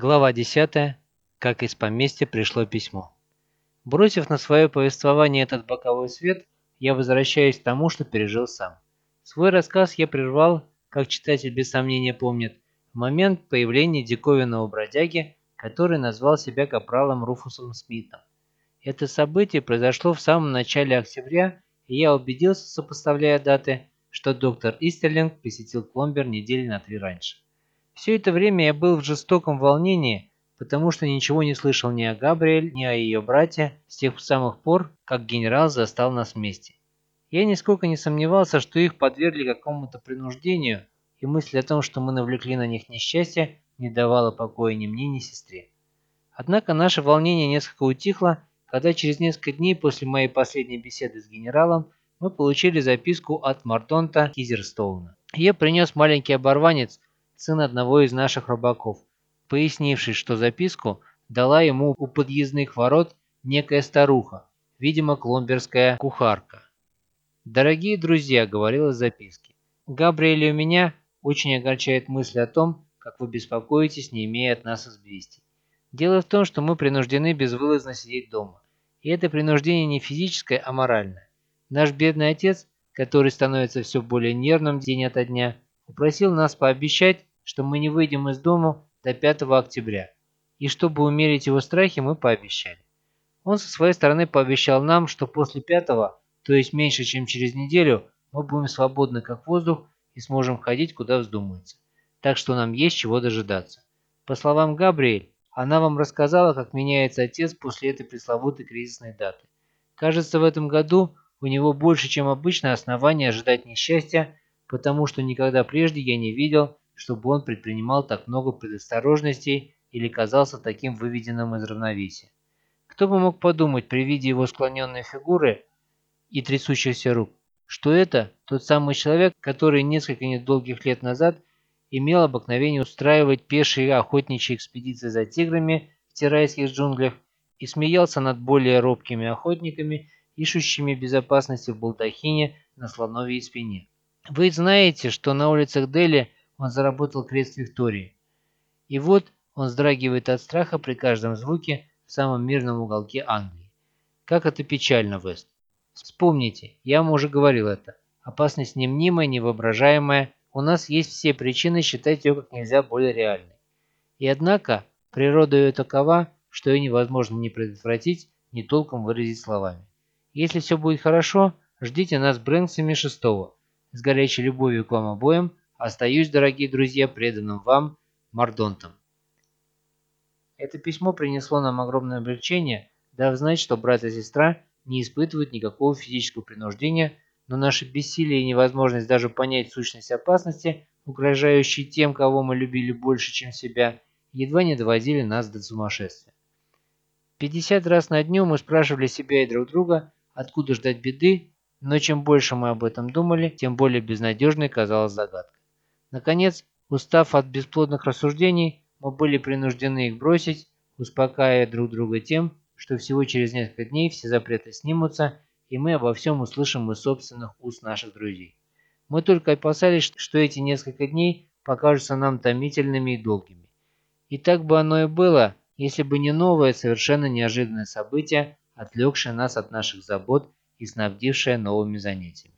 Глава 10. Как из поместья пришло письмо. Бросив на свое повествование этот боковой свет, я возвращаюсь к тому, что пережил сам. Свой рассказ я прервал, как читатель без сомнения помнит, в момент появления диковинного бродяги, который назвал себя капралом Руфусом Смитом. Это событие произошло в самом начале октября, и я убедился, сопоставляя даты, что доктор Истерлинг посетил Кломбер недели на три раньше. Все это время я был в жестоком волнении, потому что ничего не слышал ни о Габриэль, ни о ее брате с тех самых пор, как генерал застал нас вместе. Я нисколько не сомневался, что их подвергли какому-то принуждению, и мысль о том, что мы навлекли на них несчастье, не давала покоя ни мне, ни сестре. Однако наше волнение несколько утихло, когда через несколько дней после моей последней беседы с генералом мы получили записку от Мартонта Кизерстоуна. Я принес маленький оборванец, сын одного из наших рыбаков, пояснивший, что записку дала ему у подъездных ворот некая старуха, видимо, кломберская кухарка. «Дорогие друзья», — говорила в записке, — «Габриэль у меня очень огорчает мысль о том, как вы беспокоитесь, не имея от нас известий. Дело в том, что мы принуждены безвылазно сидеть дома. И это принуждение не физическое, а моральное. Наш бедный отец, который становится все более нервным день ото дня, упросил нас пообещать, что мы не выйдем из дома до 5 октября, и чтобы умерить его страхи, мы пообещали. Он со своей стороны пообещал нам, что после 5 то есть меньше, чем через неделю, мы будем свободны как воздух и сможем ходить, куда вздумается. Так что нам есть чего дожидаться. По словам Габриэль, она вам рассказала, как меняется отец после этой пресловутой кризисной даты. Кажется, в этом году у него больше, чем обычно, основания ожидать несчастья, потому что никогда прежде я не видел, чтобы он предпринимал так много предосторожностей или казался таким выведенным из равновесия. Кто бы мог подумать при виде его склоненной фигуры и трясущихся рук, что это тот самый человек, который несколько недолгих лет назад имел обыкновение устраивать пешие охотничьи экспедиции за тиграми в тирайских джунглях и смеялся над более робкими охотниками, ищущими безопасности в балдахине на слоновьей спине. Вы знаете, что на улицах Дели он заработал крест Виктории. И вот он вздрагивает от страха при каждом звуке в самом мирном уголке Англии. Как это печально, Вест. Вспомните, я вам уже говорил это. Опасность немнимая, невоображаемая. У нас есть все причины считать ее как нельзя более реальной. И однако, природа ее такова, что ее невозможно ни предотвратить, ни толком выразить словами. Если все будет хорошо, ждите нас Брэнксами шестого. С горячей любовью к вам обоим, Остаюсь, дорогие друзья, преданным вам, Мардонтом. Это письмо принесло нам огромное облегчение, дав знать, что брат и сестра не испытывают никакого физического принуждения, но наше бессилие и невозможность даже понять сущность опасности, угрожающей тем, кого мы любили больше, чем себя, едва не доводили нас до сумасшествия. 50 раз на дню мы спрашивали себя и друг друга, откуда ждать беды, но чем больше мы об этом думали, тем более безнадежной казалась загадка. Наконец, устав от бесплодных рассуждений, мы были принуждены их бросить, успокаивая друг друга тем, что всего через несколько дней все запреты снимутся, и мы обо всем услышим из собственных уст наших друзей. Мы только опасались, что эти несколько дней покажутся нам томительными и долгими. И так бы оно и было, если бы не новое, совершенно неожиданное событие, отвлекшее нас от наших забот и снабдившее новыми занятиями.